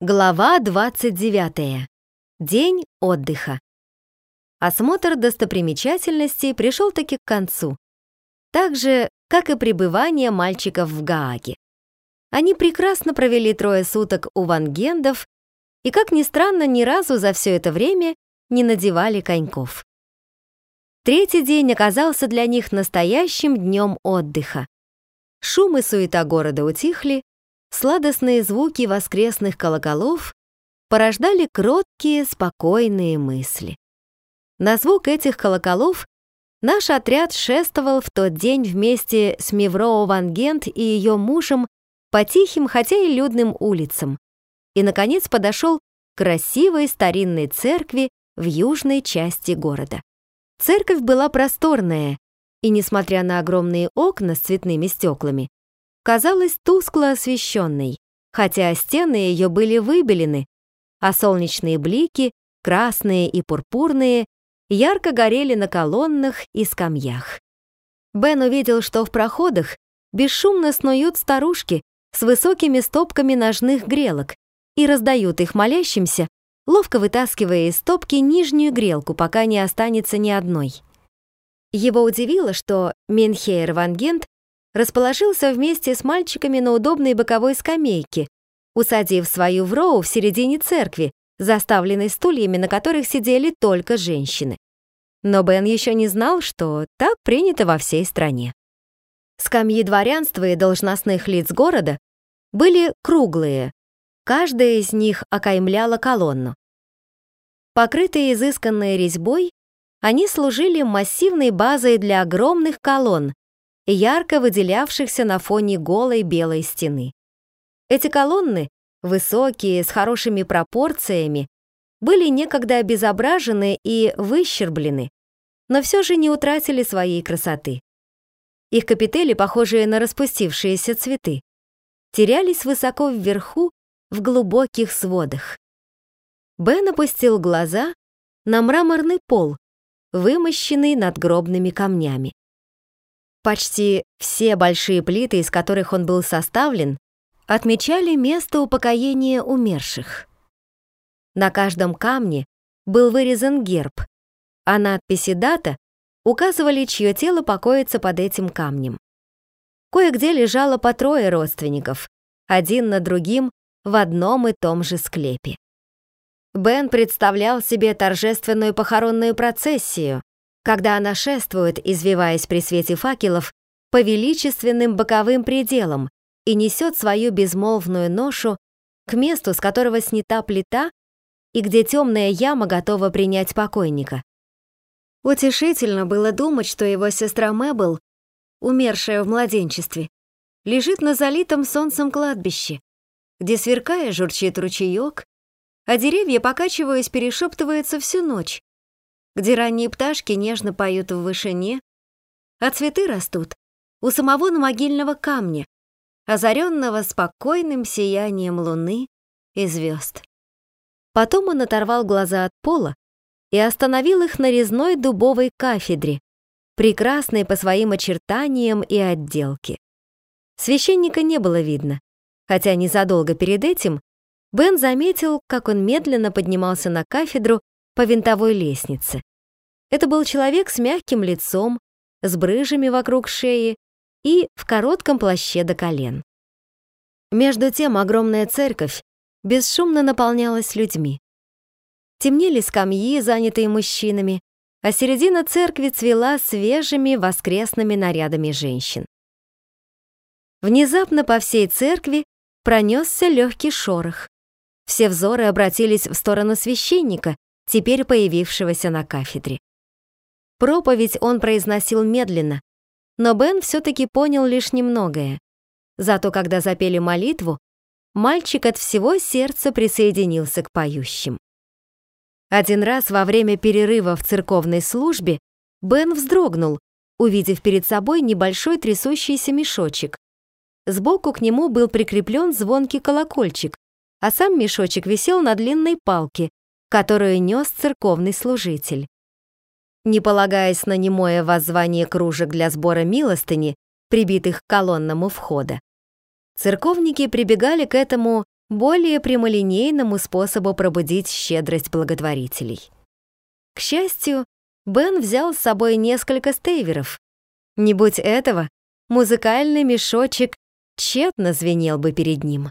Глава 29. День отдыха. Осмотр достопримечательностей пришел таки к концу. Так же, как и пребывание мальчиков в Гааге. Они прекрасно провели трое суток у вангендов и, как ни странно, ни разу за все это время не надевали коньков. Третий день оказался для них настоящим днем отдыха. Шум и суета города утихли, сладостные звуки воскресных колоколов порождали кроткие, спокойные мысли. На звук этих колоколов наш отряд шествовал в тот день вместе с Мивроу Ван Гент и ее мужем по тихим, хотя и людным улицам, и, наконец, подошел к красивой старинной церкви в южной части города. Церковь была просторная, и, несмотря на огромные окна с цветными стеклами, казалась тускло освещенной, хотя стены ее были выбелены, а солнечные блики, красные и пурпурные, ярко горели на колоннах и скамьях. Бен увидел, что в проходах бесшумно снуют старушки с высокими стопками ножных грелок и раздают их молящимся, ловко вытаскивая из стопки нижнюю грелку, пока не останется ни одной. Его удивило, что Менхейр Ван расположился вместе с мальчиками на удобной боковой скамейке, усадив свою вроу в середине церкви, заставленной стульями, на которых сидели только женщины. Но Бен еще не знал, что так принято во всей стране. Скамьи дворянства и должностных лиц города были круглые, каждая из них окаймляла колонну. Покрытые изысканной резьбой, они служили массивной базой для огромных колонн, ярко выделявшихся на фоне голой белой стены. Эти колонны, высокие, с хорошими пропорциями, были некогда обезображены и выщерблены, но все же не утратили своей красоты. Их капители, похожие на распустившиеся цветы, терялись высоко вверху в глубоких сводах. Бен опустил глаза на мраморный пол, вымощенный надгробными камнями. Почти все большие плиты, из которых он был составлен, отмечали место упокоения умерших. На каждом камне был вырезан герб, а надписи «Дата» указывали, чье тело покоится под этим камнем. Кое-где лежало по трое родственников, один на другим в одном и том же склепе. Бен представлял себе торжественную похоронную процессию, когда она шествует, извиваясь при свете факелов, по величественным боковым пределам и несет свою безмолвную ношу к месту, с которого снята плита и где темная яма готова принять покойника. Утешительно было думать, что его сестра Мэбл, умершая в младенчестве, лежит на залитом солнцем кладбище, где, сверкая, журчит ручеек, а деревья, покачиваясь, перешептываются всю ночь, где ранние пташки нежно поют в вышине, а цветы растут у самого могильного камня, озаренного спокойным сиянием луны и звезд. Потом он оторвал глаза от пола и остановил их на резной дубовой кафедре, прекрасной по своим очертаниям и отделке. Священника не было видно, хотя незадолго перед этим Бен заметил, как он медленно поднимался на кафедру по винтовой лестнице. Это был человек с мягким лицом, с брыжами вокруг шеи и в коротком плаще до колен. Между тем огромная церковь бесшумно наполнялась людьми. Темнели скамьи, занятые мужчинами, а середина церкви цвела свежими воскресными нарядами женщин. Внезапно по всей церкви пронесся легкий шорох. Все взоры обратились в сторону священника, теперь появившегося на кафедре. Проповедь он произносил медленно, но Бен все-таки понял лишь немногое. Зато когда запели молитву, мальчик от всего сердца присоединился к поющим. Один раз во время перерыва в церковной службе Бен вздрогнул, увидев перед собой небольшой трясущийся мешочек. Сбоку к нему был прикреплен звонкий колокольчик, а сам мешочек висел на длинной палке, которую нес церковный служитель не полагаясь на немое воззвание кружек для сбора милостыни, прибитых к колоннам у входа. Церковники прибегали к этому более прямолинейному способу пробудить щедрость благотворителей. К счастью, Бен взял с собой несколько стейверов. Не будь этого, музыкальный мешочек тщетно звенел бы перед ним.